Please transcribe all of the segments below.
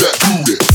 that booty.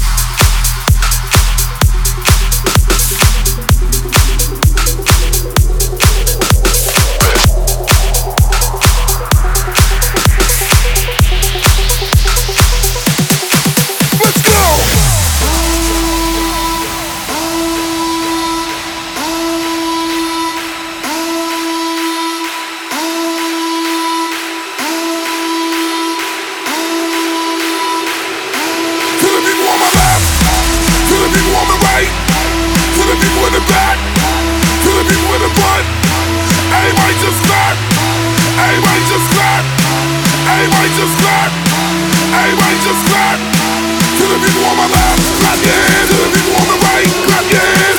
I just skirt, a to the people on my left, clap yeah. To the people on my right, clap yeah.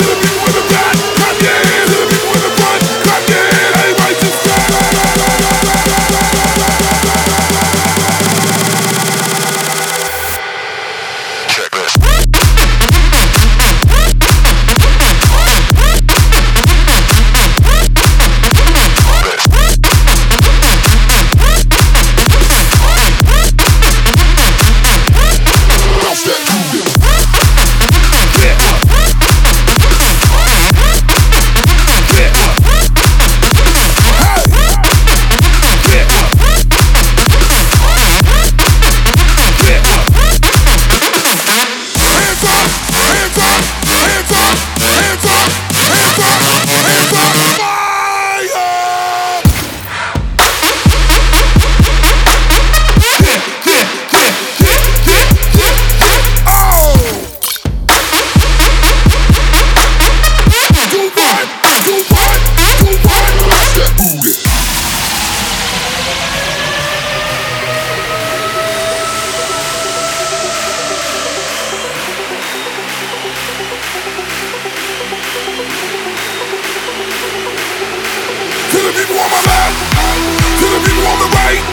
the right,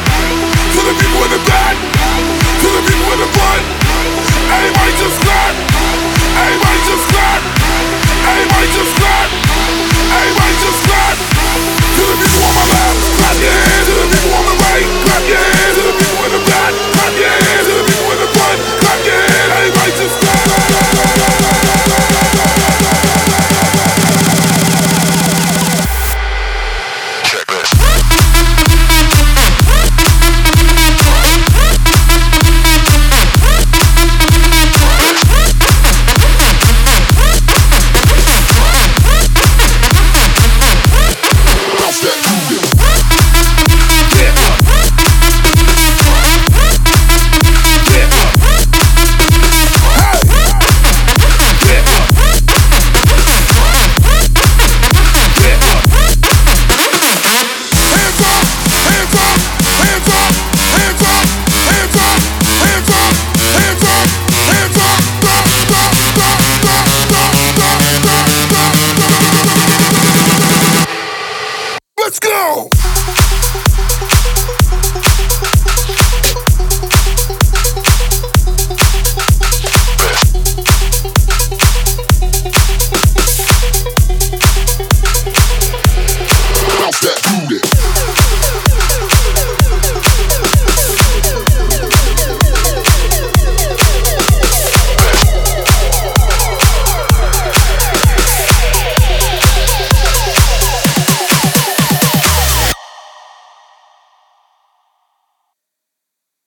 to the people in the back, to the people in the front. Everybody